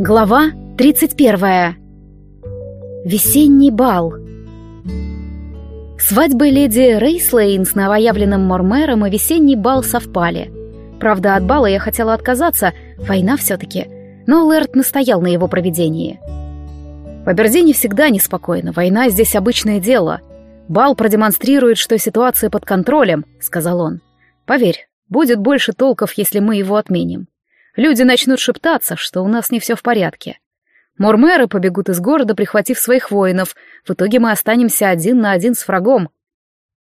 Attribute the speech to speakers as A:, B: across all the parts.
A: Глава 31. Весенний бал. Свадьбы леди Рейслейн с новоявленным Мормером и весенний бал совпали. Правда, от бала я хотела отказаться, война все-таки, но Лэрд настоял на его проведении. В Абердине всегда неспокойно, война здесь обычное дело. Бал продемонстрирует, что ситуация под контролем, сказал он. Поверь, будет больше толков, если мы его отменим. Люди начнут шептаться, что у нас не все в порядке. Мормеры побегут из города, прихватив своих воинов. В итоге мы останемся один на один с врагом.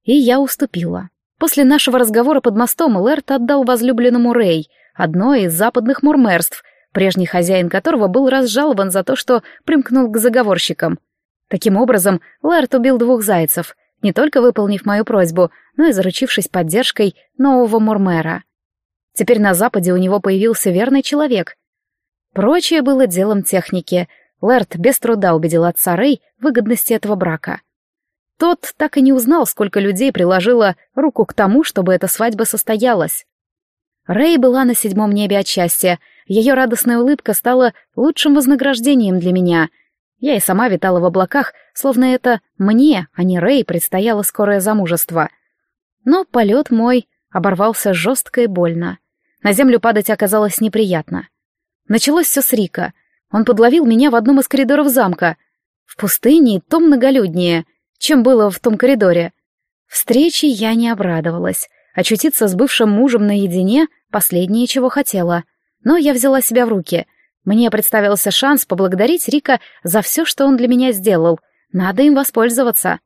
A: И я уступила. После нашего разговора под мостом Лэрт отдал возлюбленному Рэй, одно из западных мурмерств, прежний хозяин которого был разжалован за то, что примкнул к заговорщикам. Таким образом, Лэрт убил двух зайцев, не только выполнив мою просьбу, но и заручившись поддержкой нового мурмера. Теперь на Западе у него появился верный человек. Прочее было делом техники. Лэрд без труда убедил отца Рэй выгодности этого брака. Тот так и не узнал, сколько людей приложило руку к тому, чтобы эта свадьба состоялась. Рэй была на седьмом небе от счастья. Ее радостная улыбка стала лучшим вознаграждением для меня. Я и сама витала в облаках, словно это мне, а не Рэй, предстояло скорое замужество. Но полет мой оборвался жестко и больно. На землю падать оказалось неприятно. Началось все с Рика. Он подловил меня в одном из коридоров замка. В пустыне то многолюднее, чем было в том коридоре. Встрече я не обрадовалась. Очутиться с бывшим мужем наедине — последнее, чего хотела. Но я взяла себя в руки. Мне представился шанс поблагодарить Рика за все, что он для меня сделал. Надо им воспользоваться.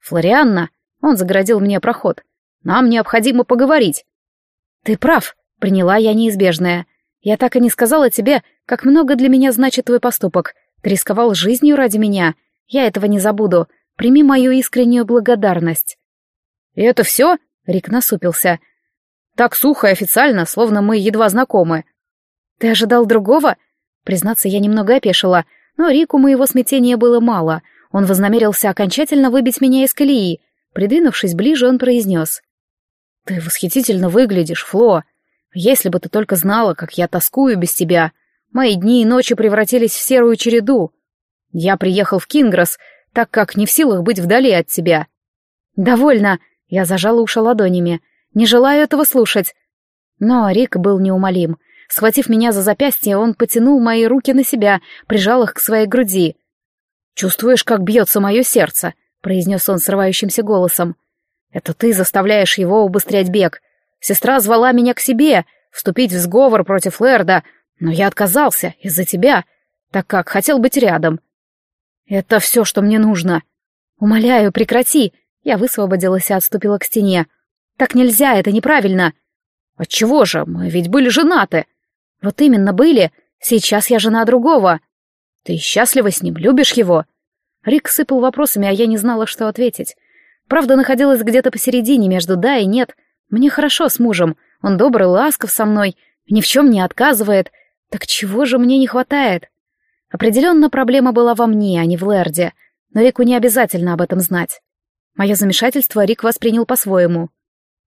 A: «Флорианна», — он загородил мне проход, — «нам необходимо поговорить». «Ты прав», Приняла я неизбежное. Я так и не сказала тебе, как много для меня значит твой поступок. Ты рисковал жизнью ради меня. Я этого не забуду. Прими мою искреннюю благодарность. И это все? Рик насупился. Так сухо и официально, словно мы едва знакомы. Ты ожидал другого? Признаться, я немного опешила, но Рику моего смятения было мало. Он вознамерился окончательно выбить меня из колеи. Придвинувшись ближе, он произнес. «Ты восхитительно выглядишь, Фло. Если бы ты только знала, как я тоскую без тебя. Мои дни и ночи превратились в серую череду. Я приехал в Кингрос, так как не в силах быть вдали от тебя. Довольно. Я зажала уши ладонями. Не желаю этого слушать. Но Рик был неумолим. Схватив меня за запястье, он потянул мои руки на себя, прижал их к своей груди. «Чувствуешь, как бьется мое сердце?» — произнес он срывающимся голосом. «Это ты заставляешь его убыстрять бег. Сестра звала меня к себе, вступить в сговор против Лерда, но я отказался из-за тебя, так как хотел быть рядом. Это все, что мне нужно. Умоляю, прекрати. Я высвободилась и отступила к стене. Так нельзя, это неправильно. Отчего же? Мы ведь были женаты. Вот именно были. Сейчас я жена другого. Ты счастлива с ним, любишь его? Рик сыпал вопросами, а я не знала, что ответить. Правда, находилась где-то посередине между «да» и «нет», мне хорошо с мужем, он добрый, ласков со мной, ни в чем не отказывает. Так чего же мне не хватает? Определенно проблема была во мне, а не в Лерде, но Рику не обязательно об этом знать. Мое замешательство Рик воспринял по-своему.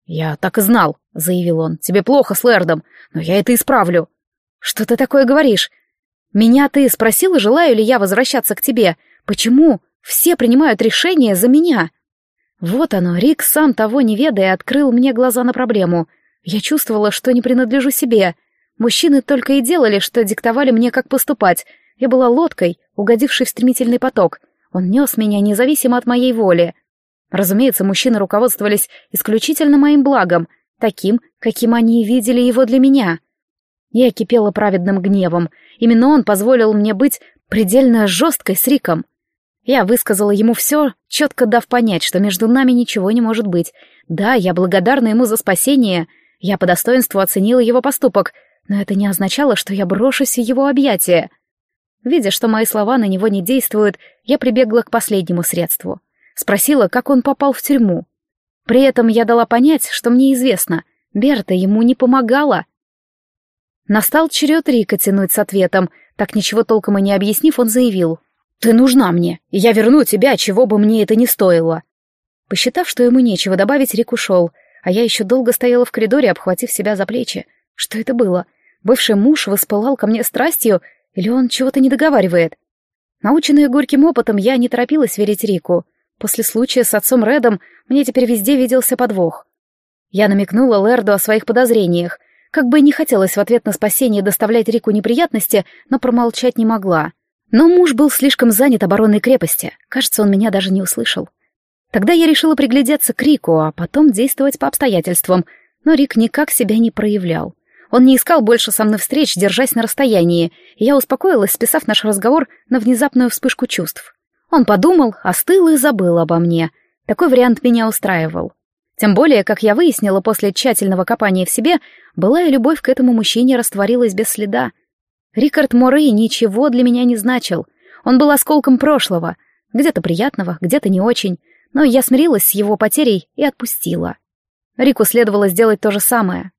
A: «Я так и знал», — заявил он. «Тебе плохо с Лердом, но я это исправлю». «Что ты такое говоришь? Меня ты спросила, желаю ли я возвращаться к тебе? Почему все принимают решения за меня?» Вот оно, Рик, сам того не ведая, открыл мне глаза на проблему. Я чувствовала, что не принадлежу себе. Мужчины только и делали, что диктовали мне, как поступать. Я была лодкой, угодившей в стремительный поток. Он нес меня независимо от моей воли. Разумеется, мужчины руководствовались исключительно моим благом, таким, каким они видели его для меня. Я кипела праведным гневом. Именно он позволил мне быть предельно жесткой с Риком. Я высказала ему все, четко дав понять, что между нами ничего не может быть. Да, я благодарна ему за спасение, я по достоинству оценила его поступок, но это не означало, что я брошусь в его объятия. Видя, что мои слова на него не действуют, я прибегла к последнему средству. Спросила, как он попал в тюрьму. При этом я дала понять, что мне известно, Берта ему не помогала. Настал черед Рика тянуть с ответом, так ничего толком и не объяснив, он заявил — «Ты нужна мне, и я верну тебя, чего бы мне это ни стоило». Посчитав, что ему нечего добавить, Рик ушел, а я еще долго стояла в коридоре, обхватив себя за плечи. Что это было? Бывший муж воспылал ко мне страстью, Или он чего-то не договаривает? Наученная горьким опытом, я не торопилась верить Рику. После случая с отцом Редом мне теперь везде виделся подвох. Я намекнула Лерду о своих подозрениях, как бы не хотелось в ответ на спасение доставлять Рику неприятности, но промолчать не могла. Но муж был слишком занят обороной крепости. Кажется, он меня даже не услышал. Тогда я решила приглядеться к Рику, а потом действовать по обстоятельствам. Но Рик никак себя не проявлял. Он не искал больше со мной встреч, держась на расстоянии, и я успокоилась, списав наш разговор на внезапную вспышку чувств. Он подумал, остыл и забыл обо мне. Такой вариант меня устраивал. Тем более, как я выяснила после тщательного копания в себе, былая любовь к этому мужчине растворилась без следа. Рикард Морей ничего для меня не значил. Он был осколком прошлого, где-то приятного, где-то не очень, но я смирилась с его потерей и отпустила. Рику следовало сделать то же самое.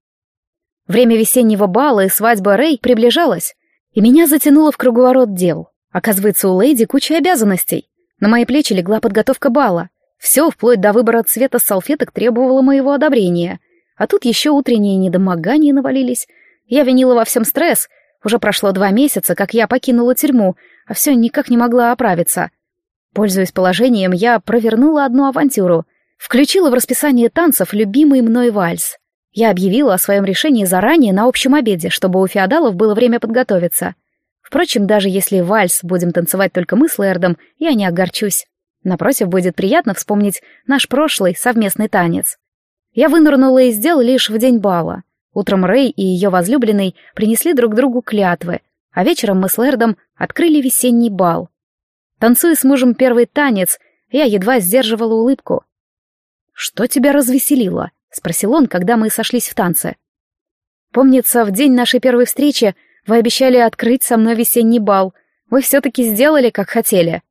A: Время весеннего бала и свадьбы Рэй приближалось, и меня затянуло в круговорот дел. Оказывается, у леди куча обязанностей. На мои плечи легла подготовка бала. Все, вплоть до выбора цвета салфеток, требовало моего одобрения. А тут еще утренние недомогания навалились. Я винила во всем стресс. Уже прошло два месяца, как я покинула тюрьму, а все никак не могла оправиться. Пользуясь положением, я провернула одну авантюру. Включила в расписание танцев любимый мной вальс. Я объявила о своем решении заранее на общем обеде, чтобы у феодалов было время подготовиться. Впрочем, даже если вальс будем танцевать только мы с Лэрдом, я не огорчусь. Напротив, будет приятно вспомнить наш прошлый совместный танец. Я вынырнула из дел лишь в день бала. Утром Рэй и ее возлюбленный принесли друг другу клятвы, а вечером мы с Лэрдом открыли весенний бал. Танцуя с мужем первый танец, я едва сдерживала улыбку. «Что тебя развеселило?» — спросил он, когда мы сошлись в танце. «Помнится, в день нашей первой встречи вы обещали открыть со мной весенний бал. Вы все-таки сделали, как хотели».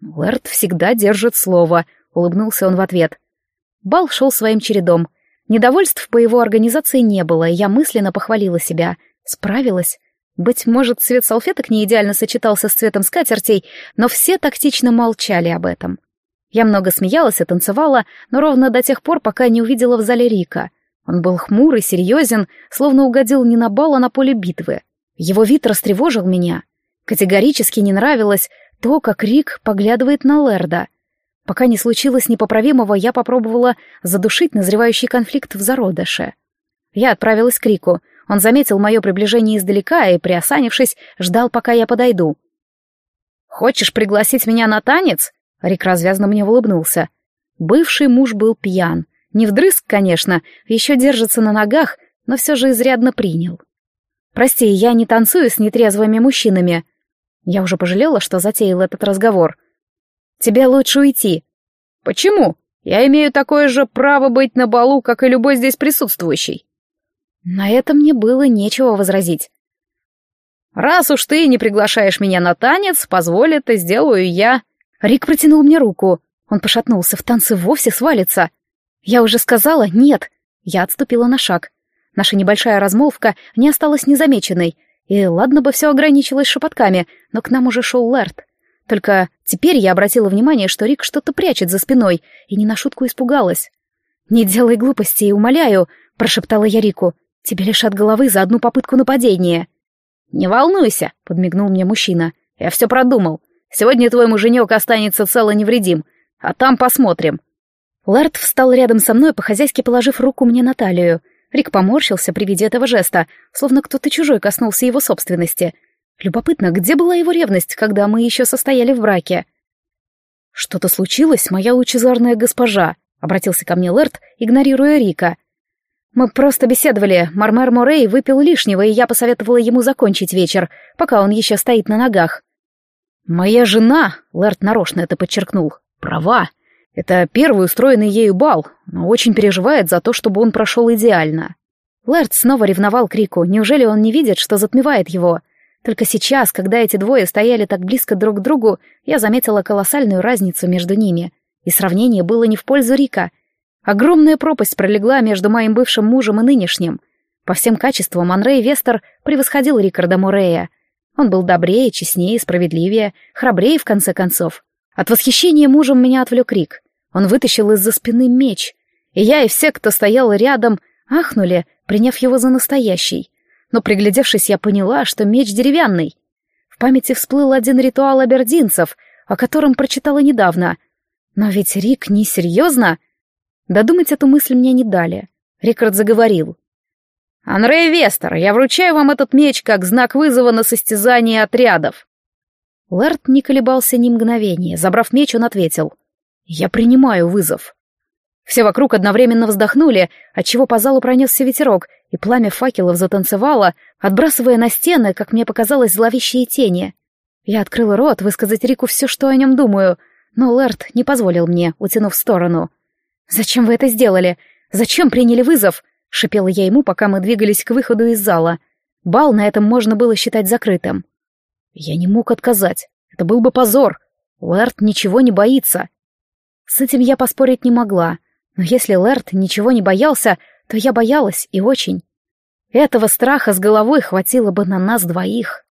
A: «Лэрд всегда держит слово», — улыбнулся он в ответ. Бал шел своим чередом. Недовольств по его организации не было, и я мысленно похвалила себя. Справилась. Быть может, цвет салфеток не идеально сочетался с цветом скатертей, но все тактично молчали об этом. Я много смеялась и танцевала, но ровно до тех пор, пока не увидела в зале Рика. Он был хмурый, серьезен, словно угодил не на бал, а на поле битвы. Его вид растревожил меня. Категорически не нравилось, то, как Рик поглядывает на Лерда. Пока не случилось непоправимого, я попробовала задушить назревающий конфликт в зародыше. Я отправилась к Рику. Он заметил мое приближение издалека и, приосанившись, ждал, пока я подойду. «Хочешь пригласить меня на танец?» Рик развязно мне улыбнулся. Бывший муж был пьян. Не вдрызг, конечно, еще держится на ногах, но все же изрядно принял. «Прости, я не танцую с нетрезвыми мужчинами», я уже пожалела, что затеял этот разговор. «Тебе лучше уйти». «Почему? Я имею такое же право быть на балу, как и любой здесь присутствующий». На это мне было нечего возразить. «Раз уж ты не приглашаешь меня на танец, позволь это сделаю я». Рик протянул мне руку. Он пошатнулся, в танце вовсе свалится. Я уже сказала «нет». Я отступила на шаг. Наша небольшая размолвка не осталась незамеченной, и ладно бы все ограничилось шепотками, но к нам уже шел Лэрт. Только теперь я обратила внимание, что Рик что-то прячет за спиной, и не на шутку испугалась. «Не делай глупостей, умоляю», — прошептала я Рику. «Тебе лишат головы за одну попытку нападения». «Не волнуйся», — подмигнул мне мужчина. «Я все продумал. Сегодня твой муженек останется цел и невредим, а там посмотрим». Лэрт встал рядом со мной, по-хозяйски положив руку мне на талию — Рик поморщился при виде этого жеста, словно кто-то чужой коснулся его собственности. Любопытно, где была его ревность, когда мы еще состояли в браке? «Что-то случилось, моя лучезарная госпожа», — обратился ко мне Лэрт, игнорируя Рика. «Мы просто беседовали. Мармер Морей выпил лишнего, и я посоветовала ему закончить вечер, пока он еще стоит на ногах». «Моя жена», — Лэрт нарочно это подчеркнул, — «права. Это первый устроенный ею бал, но очень переживает за то, чтобы он прошел идеально. Лэрд снова ревновал Крику, неужели он не видит, что затмевает его? Только сейчас, когда эти двое стояли так близко друг к другу, я заметила колоссальную разницу между ними, и сравнение было не в пользу Рика. Огромная пропасть пролегла между моим бывшим мужем и нынешним. По всем качествам Анрей Вестер превосходил Рикарда Мурея. Он был добрее, честнее, справедливее, храбрее, в конце концов. От восхищения мужем меня отвлек Рик. Он вытащил из-за спины меч, и я и все, кто стоял рядом, ахнули, приняв его за настоящий. Но приглядевшись, я поняла, что меч деревянный. В памяти всплыл один ритуал абердинцев, о котором прочитала недавно. Но ведь Рик несерьезно. Додумать эту мысль мне не дали. Рикард заговорил. «Анрей Вестер, я вручаю вам этот меч как знак вызова на состязание отрядов». Лэрд не колебался ни мгновения. Забрав меч, он ответил. «Я принимаю вызов». Все вокруг одновременно вздохнули, отчего по залу пронесся ветерок, и пламя факелов затанцевало, отбрасывая на стены, как мне показалось, зловещие тени. Я открыла рот высказать Рику все, что о нем думаю, но Лэрд не позволил мне, утянув в сторону. «Зачем вы это сделали? Зачем приняли вызов?» — шипела я ему, пока мы двигались к выходу из зала. Бал на этом можно было считать закрытым. Я не мог отказать. Это был бы позор. Лэрд ничего не боится. С этим я поспорить не могла. Но если Лэрд ничего не боялся, то я боялась и очень. Этого страха с головой хватило бы на нас двоих.